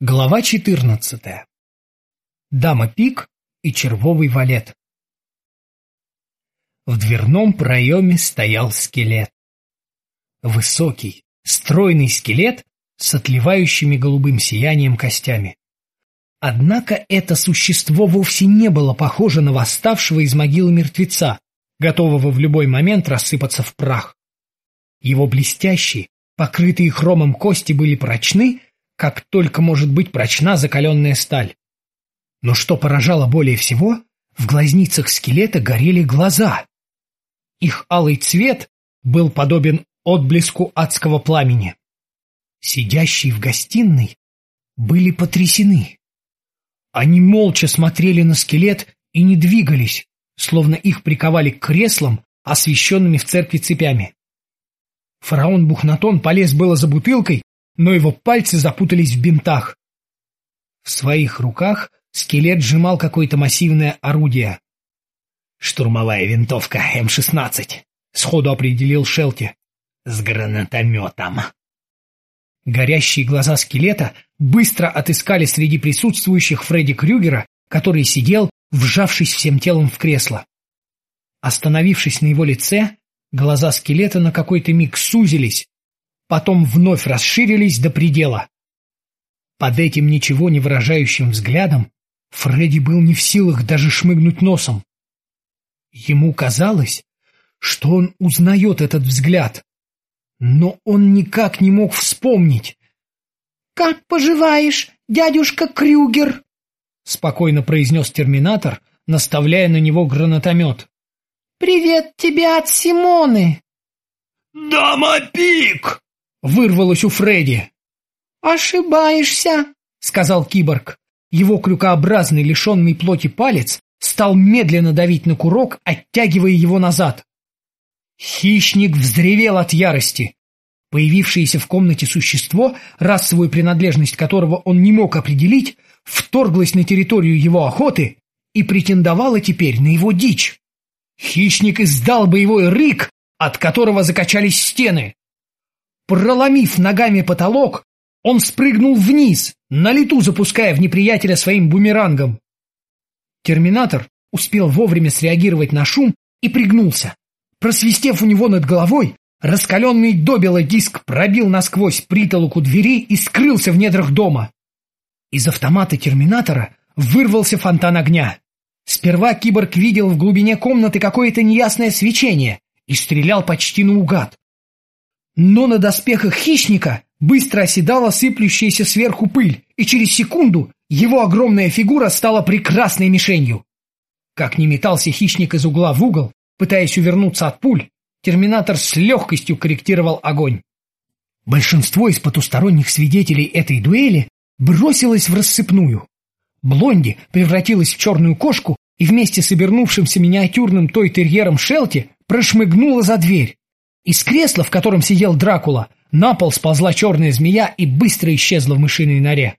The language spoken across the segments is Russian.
Глава 14. Дама Пик и червовый валет. В дверном проеме стоял скелет. Высокий, стройный скелет с отливающими голубым сиянием костями. Однако это существо вовсе не было похоже на восставшего из могилы мертвеца, готового в любой момент рассыпаться в прах. Его блестящие, покрытые хромом кости были прочны, как только может быть прочна закаленная сталь. Но что поражало более всего, в глазницах скелета горели глаза. Их алый цвет был подобен отблеску адского пламени. Сидящие в гостиной были потрясены. Они молча смотрели на скелет и не двигались, словно их приковали к креслам, освещенными в церкви цепями. Фараон Бухнатон полез было за бутылкой, но его пальцы запутались в бинтах. В своих руках скелет сжимал какое-то массивное орудие. «Штурмовая винтовка М-16», — сходу определил Шелти. «С гранатометом». Горящие глаза скелета быстро отыскали среди присутствующих Фредди Крюгера, который сидел, вжавшись всем телом в кресло. Остановившись на его лице, глаза скелета на какой-то миг сузились, потом вновь расширились до предела. Под этим ничего не выражающим взглядом Фредди был не в силах даже шмыгнуть носом. Ему казалось, что он узнает этот взгляд, но он никак не мог вспомнить. «Как поживаешь, дядюшка Крюгер?» — спокойно произнес терминатор, наставляя на него гранатомет. «Привет тебе от Симоны!» «Дама Пик!» Вырвалось у Фредди. «Ошибаешься», — сказал киборг. Его крюкообразный, лишенный плоти палец стал медленно давить на курок, оттягивая его назад. Хищник взревел от ярости. Появившееся в комнате существо, расовую принадлежность которого он не мог определить, вторглось на территорию его охоты и претендовало теперь на его дичь. Хищник издал боевой рык, от которого закачались стены. Проломив ногами потолок, он спрыгнул вниз, на лету запуская в неприятеля своим бумерангом. Терминатор успел вовремя среагировать на шум и пригнулся. Просвистев у него над головой, раскаленный добело диск пробил насквозь притолоку двери и скрылся в недрах дома. Из автомата терминатора вырвался фонтан огня. Сперва киборг видел в глубине комнаты какое-то неясное свечение и стрелял почти наугад но на доспехах хищника быстро оседала сыплющаяся сверху пыль, и через секунду его огромная фигура стала прекрасной мишенью. Как ни метался хищник из угла в угол, пытаясь увернуться от пуль, терминатор с легкостью корректировал огонь. Большинство из потусторонних свидетелей этой дуэли бросилось в рассыпную. Блонди превратилась в черную кошку и вместе с обернувшимся миниатюрным той-терьером Шелти прошмыгнула за дверь, из кресла, в котором сидел Дракула, на пол сползла черная змея и быстро исчезла в мышиной норе.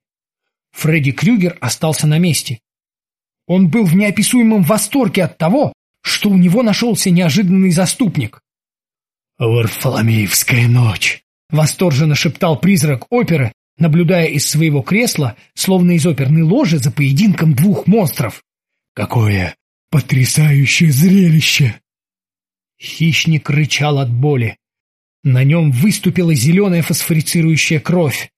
Фредди Крюгер остался на месте. Он был в неописуемом восторге от того, что у него нашелся неожиданный заступник. «Варфоломеевская ночь!» — восторженно шептал призрак оперы, наблюдая из своего кресла, словно из оперной ложи, за поединком двух монстров. «Какое потрясающее зрелище!» Хищник рычал от боли. На нем выступила зеленая фосфорицирующая кровь.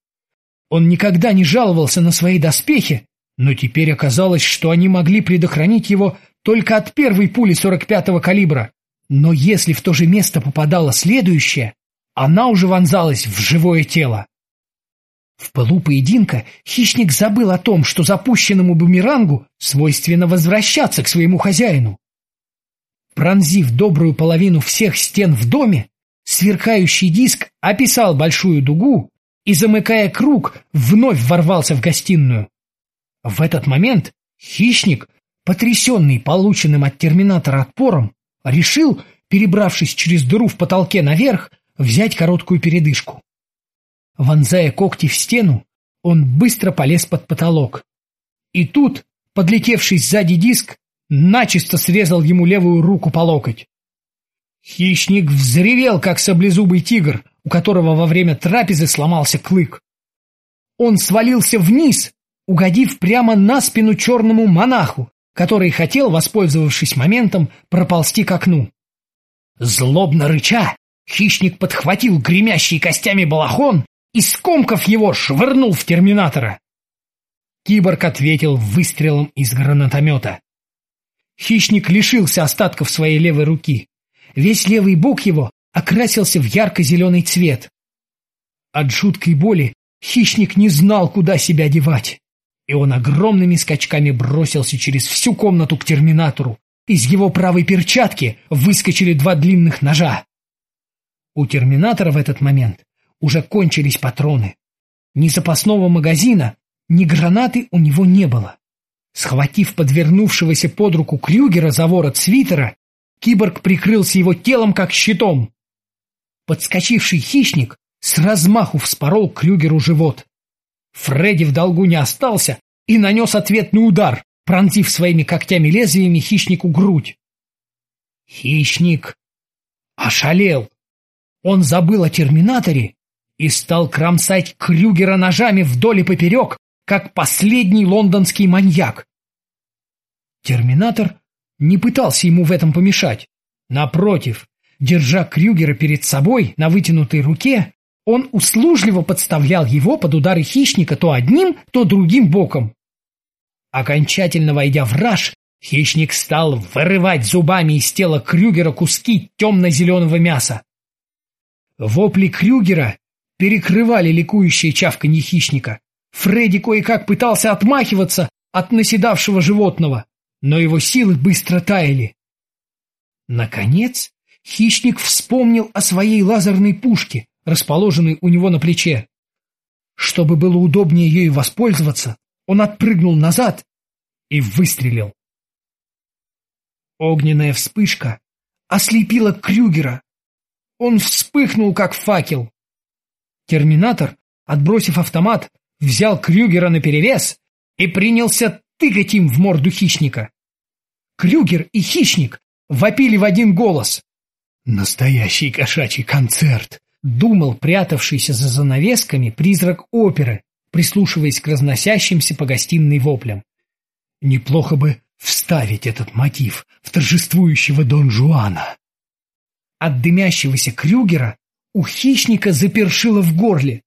Он никогда не жаловался на свои доспехи, но теперь оказалось, что они могли предохранить его только от первой пули 45-го калибра. Но если в то же место попадала следующая, она уже вонзалась в живое тело. В пылу поединка хищник забыл о том, что запущенному бумерангу свойственно возвращаться к своему хозяину. Пронзив добрую половину всех стен в доме, сверкающий диск описал большую дугу и, замыкая круг, вновь ворвался в гостиную. В этот момент хищник, потрясенный полученным от терминатора отпором, решил, перебравшись через дыру в потолке наверх, взять короткую передышку. Вонзая когти в стену, он быстро полез под потолок. И тут, подлетевший сзади диск, начисто срезал ему левую руку по локоть. Хищник взревел, как саблезубый тигр, у которого во время трапезы сломался клык. он свалился вниз, угодив прямо на спину черному монаху, который хотел, воспользовавшись моментом, проползти к окну. Злобно рыча, хищник подхватил гремящий костями балахон и, скомкав его, швырнул в терминатора. Киборг ответил выстрелом из гранатомета. Хищник лишился остатков своей левой руки. Весь левый бок его окрасился в ярко-зеленый цвет. От жуткой боли хищник не знал, куда себя девать, и он огромными скачками бросился через всю комнату к терминатору. Из его правой перчатки выскочили два длинных ножа. У терминатора в этот момент уже кончились патроны. Ни запасного магазина, ни гранаты у него не было. Схватив подвернувшегося под руку Крюгера за ворот свитера, киборг прикрылся его телом как щитом. Подскочивший хищник с размаху вспорол Крюгеру живот. Фредди в долгу не остался и нанес ответный удар, пронзив своими когтями-лезвиями хищнику грудь. Хищник ошалел. Он забыл о терминаторе и стал кромсать Крюгера ножами вдоль и поперек, как последний лондонский маньяк. Терминатор не пытался ему в этом помешать. Напротив, держа Крюгера перед собой на вытянутой руке, он услужливо подставлял его под удары хищника то одним, то другим боком. Окончательно войдя в раж, хищник стал вырывать зубами из тела Крюгера куски темно-зеленого мяса. Вопли Крюгера перекрывали ликующее чавканье хищника. Фредди кое-как пытался отмахиваться от наседавшего животного, но его силы быстро таяли. Наконец, хищник вспомнил о своей лазерной пушке, расположенной у него на плече. Чтобы было удобнее ею воспользоваться, он отпрыгнул назад и выстрелил. Огненная вспышка ослепила Крюгера. Он вспыхнул, как факел. Терминатор, отбросив автомат, взял Крюгера наперевес и принялся тыкать им в морду хищника. Крюгер и хищник вопили в один голос. «Настоящий кошачий концерт!» — думал прятавшийся за занавесками призрак оперы, прислушиваясь к разносящимся по гостиной воплям. Неплохо бы вставить этот мотив в торжествующего Дон Жуана. От дымящегося Крюгера у хищника запершило в горле.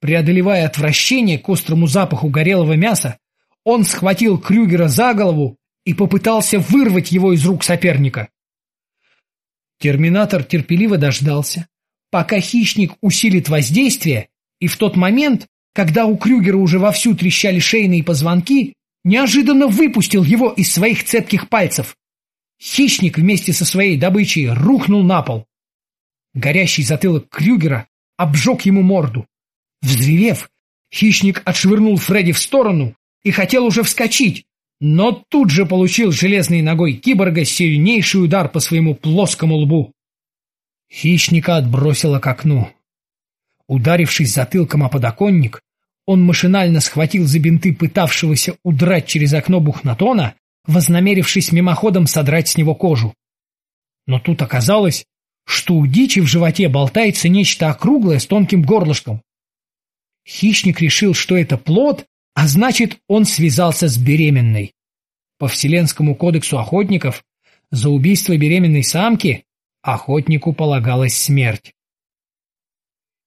Преодолевая отвращение к острому запаху горелого мяса, он схватил Крюгера за голову и попытался вырвать его из рук соперника. Терминатор терпеливо дождался, пока хищник усилит воздействие, и в тот момент, когда у Крюгера уже вовсю трещали шейные позвонки, неожиданно выпустил его из своих цепких пальцев. Хищник вместе со своей добычей рухнул на пол. Горящий затылок Крюгера обжег ему морду. Взревев, хищник отшвырнул Фредди в сторону и хотел уже вскочить, но тут же получил железной ногой киборга сильнейший удар по своему плоскому лбу. Хищника отбросило к окну. Ударившись затылком о подоконник, он машинально схватил за бинты пытавшегося удрать через окно Бухнатона, вознамерившись мимоходом содрать с него кожу. Но тут оказалось, что у дичи в животе болтается нечто округлое с тонким горлышком. Хищник решил, что это плод, а значит, он связался с беременной. По Вселенскому кодексу охотников за убийство беременной самки охотнику полагалась смерть.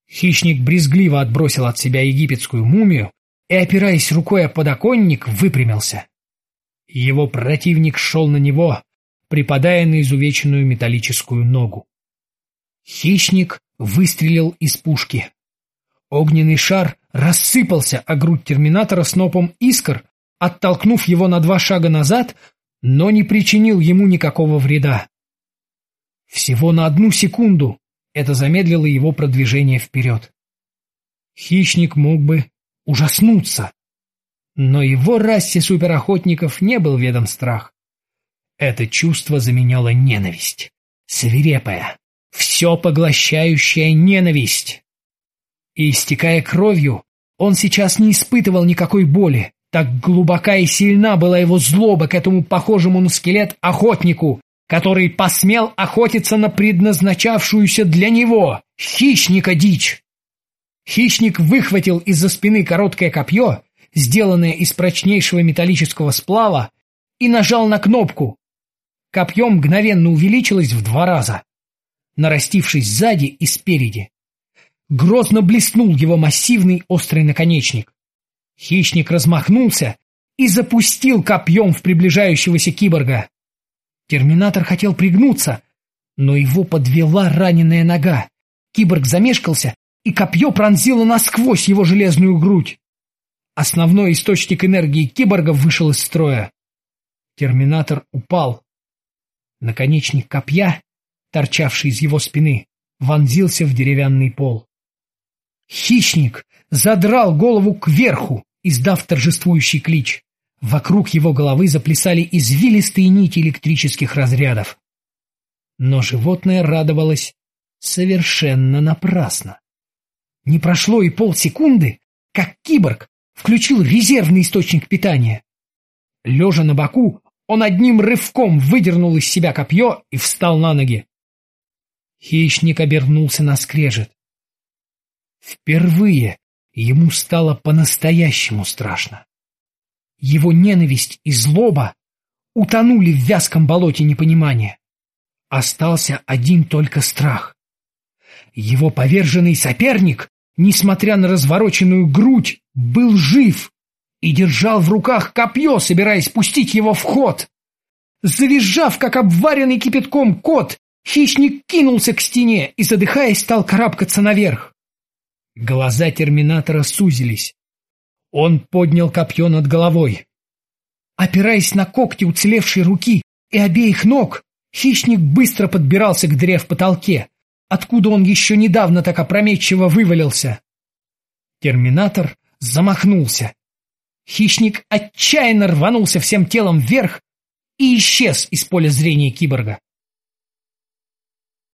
Хищник брезгливо отбросил от себя египетскую мумию и, опираясь рукой о подоконник, выпрямился. Его противник шел на него, припадая на изувеченную металлическую ногу. Хищник выстрелил из пушки. Огненный шар рассыпался о грудь терминатора снопом искр, оттолкнув его на два шага назад, но не причинил ему никакого вреда. Всего на одну секунду это замедлило его продвижение вперед. Хищник мог бы ужаснуться, но его расе суперохотников не был ведом страх. Это чувство заменяло ненависть, свирепая, все поглощающая ненависть. И, истекая кровью, он сейчас не испытывал никакой боли. Так глубока и сильна была его злоба к этому похожему на скелет охотнику, который посмел охотиться на предназначавшуюся для него хищника дичь. Хищник выхватил из-за спины короткое копье, сделанное из прочнейшего металлического сплава, и нажал на кнопку. Копье мгновенно увеличилось в два раза, нарастившись сзади и спереди. Грозно блеснул его массивный острый наконечник. Хищник размахнулся и запустил копьем в приближающегося киборга. Терминатор хотел пригнуться, но его подвела раненая нога. Киборг замешкался, и копье пронзило насквозь его железную грудь. Основной источник энергии киборга вышел из строя. Терминатор упал. Наконечник копья, торчавший из его спины, вонзился в деревянный пол. Хищник задрал голову кверху, издав торжествующий клич. Вокруг его головы заплясали извилистые нити электрических разрядов. Но животное радовалось совершенно напрасно. Не прошло и полсекунды, как киборг включил резервный источник питания. Лежа на боку, он одним рывком выдернул из себя копье и встал на ноги. Хищник обернулся на скрежет. Впервые ему стало по-настоящему страшно. Его ненависть и злоба утонули в вязком болоте непонимания. Остался один только страх. Его поверженный соперник, несмотря на развороченную грудь, был жив и держал в руках копье, собираясь пустить его в ход. Завизжав, как обваренный кипятком кот, хищник кинулся к стене и, задыхаясь, стал карабкаться наверх. Глаза терминатора сузились. Он поднял копье над головой. Опираясь на когти уцелевшей руки и обеих ног, хищник быстро подбирался к дыре в потолке, откуда он еще недавно так опрометчиво вывалился. Терминатор замахнулся. Хищник отчаянно рванулся всем телом вверх и исчез из поля зрения киборга.